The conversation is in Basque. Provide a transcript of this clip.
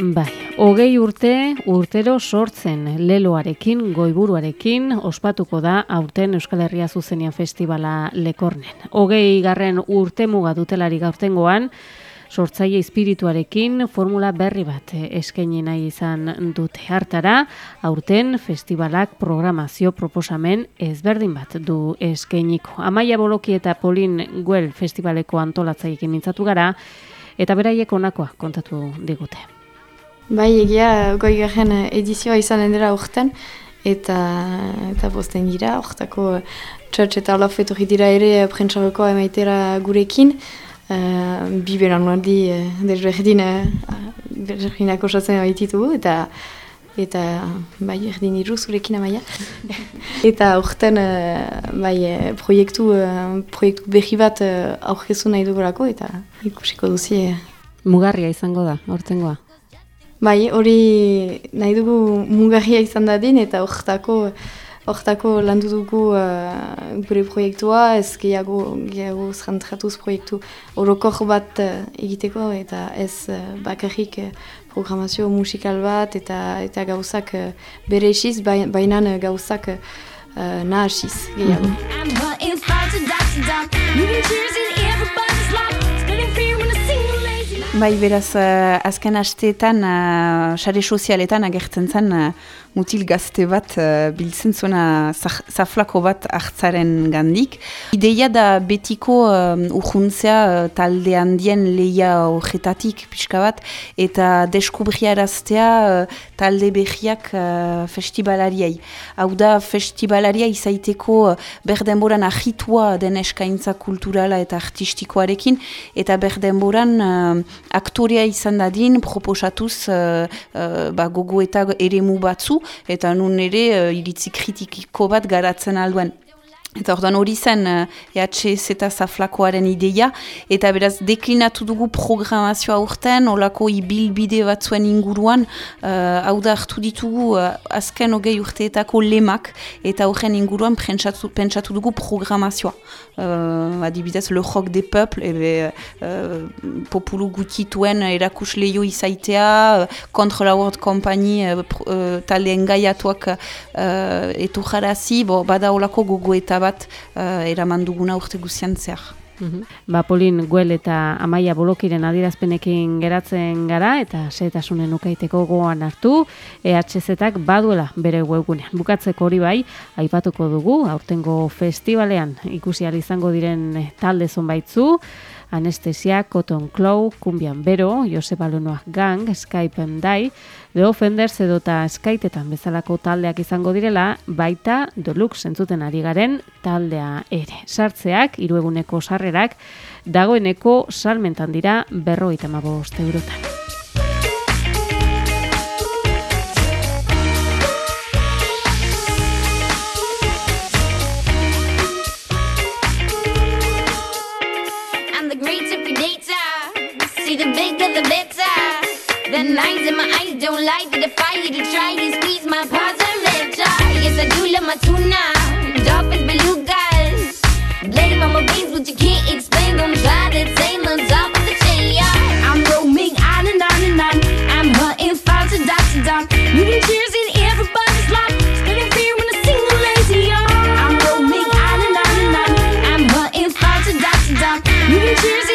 Bai, hogei urte urtero sortzen leloarekin, goiburuarekin, ospatuko da aurten Euskal Herria Zuzenian Festivala lekornen. Hogei garren urte muga dutelari gaurtengoan, sortzaile espirituarekin formula berri bat eskaini nahi izan dute hartara, aurten festivalak programazio proposamen ezberdin bat du eskainiko. Amaia Boloki eta Polin Guel festivaleko antolatzaiekin mintzatu gara, eta beraiek onakoa kontatu digute. Bai, egia, goi garen edizioa izan dira urten, eta, eta bosten gira, ortako txatx eta olaf etorri dira ere prentsaroko emaitera gurekin, uh, bi beran nuardi uh, desberdin, uh, osatzen baititugu, eta eta bai, erdin iru zurekin amaia. eta urten bai, proiektu, proiektu behi bat uh, aurkezu nahi dugulako, eta ikusiko duzi. Mugarria izango da, hortengoa. Bai, hori nahi dugu mugarria izan dadin eta horretako horretako landu dugu uh, gure proiektua, ez gehiago, gehiago zantratuz proiektu orokor bat uh, egiteko eta ez uh, bakarrik uh, programazio musikal bat eta eta gauzak uh, bere esiz, baina gauzak uh, nahasiz gehiago. Mm Bai, beraz, uh, azken asteetan, uh, sare sozialetan agertzen zen, uh, mutil gazte bat uh, biltzen zuena zaflako bat hartzaren gandik. Ideia da betiko um, urjuntzea uh, talde handien leia horretatik pixka bat, eta deskubriaraztea uh, talde behiak uh, festivalariai. Hau da, festivalaria izaiteko uh, berdenboran ahitua den eskaintza kulturala eta artistikoarekin, eta berdenboran uh, aktorea izan dadin proposatuz uh, uh, ba, gogo eta eremu batzu, eta nun ere uh, iritzi kritikiko bat garatzen alduen. Eta orduan hori zen EHS eta zaflakoaren ideia, eta beraz deklinatu dugu programazioa urten, olako ibilbide bat zuen inguruan, uh, hau da hartu ditugu uh, azken hogei urteetako lemak, eta horren inguruan pentsatu, pentsatu dugu programazioa. Uh, adibidez, le rock de peuple, ebe, uh, populu gutituen erakus lehio izaitea, contre la world company uh, uh, talde engaiatuak uh, etu jarazi, bo, bada olako gogo eta bat uh, eraman duguna urte guzian zehar. Mhm. Ba, Polin Guel eta Amaia Bolokiren adirazpenekin geratzen gara eta setasunen ukaiteko goan hartu EHZ-ak baduela bere webgunean. Bukatzeko hori bai, aipatuko dugu, aurtengo festivalean ikusi izango diren talde zonbaitzu, Anestesia, Cotton Claw, Kumbian Bero, Josep Alonoak Gang, Skype and Die, The Offenders edota Skytetan bezalako taldeak izango direla, baita Deluxe entzuten ari garen taldea ere. Sartzeak, irueguneko sarrerak, dagoeneko salmentan dira berroita mabost eurotan. Lines in my eyes don't lie to defy you to try and squeeze my parts and let Yes, I do love my tuna, dolphins, belugas. Blame on my veins, but you can't explain them. Try to tame on top of the chain. Yeah. I'm roaming on and on and on. I'm hunting far to dot to dot. Moving cheers in everybody's life. When I sing the lazy. I'm roaming on and on. I'm hunting to dot to dot. Cheers